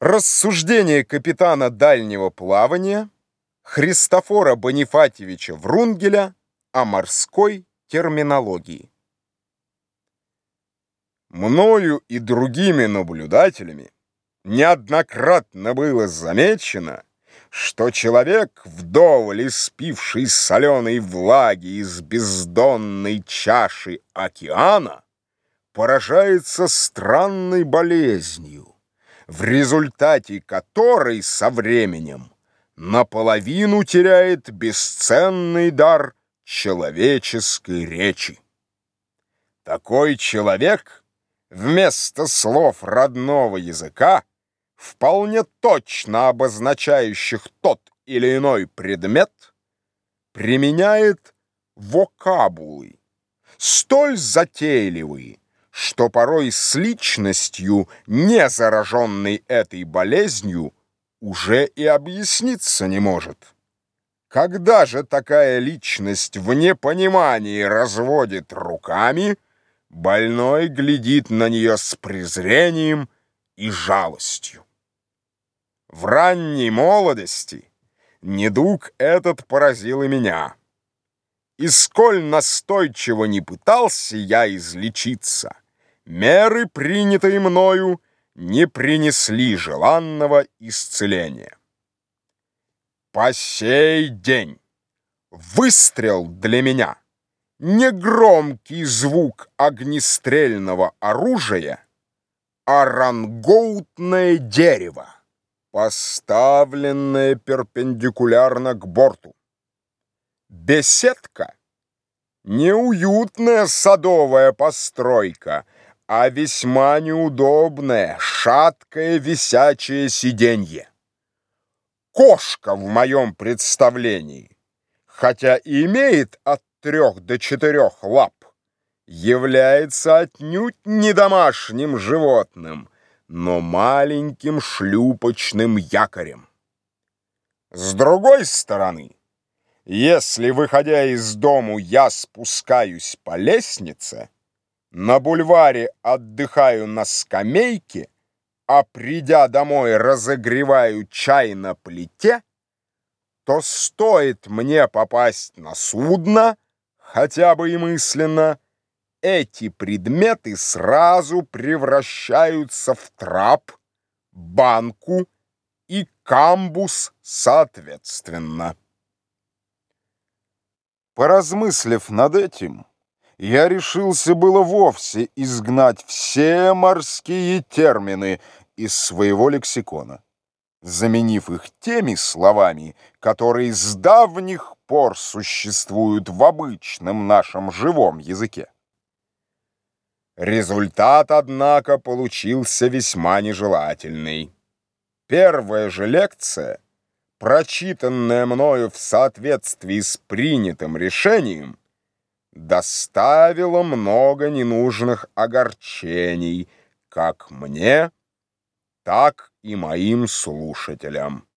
Рассуждение капитана дальнего плавания Христофора Бонифатьевича Врунгеля о морской терминологии. Мною и другими наблюдателями неоднократно было замечено, что человек, вдоволь испивший соленой влаги из бездонной чаши океана, поражается странной болезнью, в результате которой со временем наполовину теряет бесценный дар человеческой речи. Такой человек вместо слов родного языка, вполне точно обозначающих тот или иной предмет, применяет вокабулы, столь затейливые, что порой с личностью, не зараженной этой болезнью, уже и объясниться не может. Когда же такая личность в непонимании разводит руками, больной глядит на нее с презрением и жалостью. В ранней молодости недуг этот поразил и меня. И сколь настойчиво не пытался я излечиться — меры, принятые мною, не принесли желанного исцеления. По сей день выстрел для меня не громкий звук огнестрельного оружия, а рангоутное дерево, поставленное перпендикулярно к борту. Беседка — неуютная садовая постройка — а весьма неудобное, шаткое висячее сиденье. Кошка в моем представлении, хотя и имеет от трех до четырех лап, является отнюдь не домашним животным, но маленьким шлюпочным якорем. С другой стороны, если, выходя из дому, я спускаюсь по лестнице, на бульваре отдыхаю на скамейке, а придя домой разогреваю чай на плите, то стоит мне попасть на судно, хотя бы и мысленно, эти предметы сразу превращаются в трап, банку и камбус соответственно. Поразмыслив над этим, я решился было вовсе изгнать все морские термины из своего лексикона, заменив их теми словами, которые с давних пор существуют в обычном нашем живом языке. Результат, однако, получился весьма нежелательный. Первая же лекция, прочитанная мною в соответствии с принятым решением, доставило много ненужных огорчений как мне, так и моим слушателям.